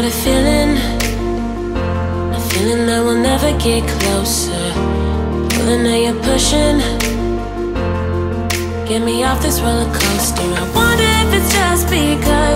got a feeling, a feeling that we'll never get closer. Pulling at you, pushing. Get me off this roller coaster. I wonder if it's just because.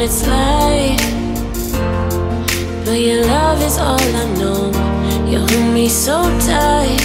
it's light. But your love is all I know. You hold me so tight.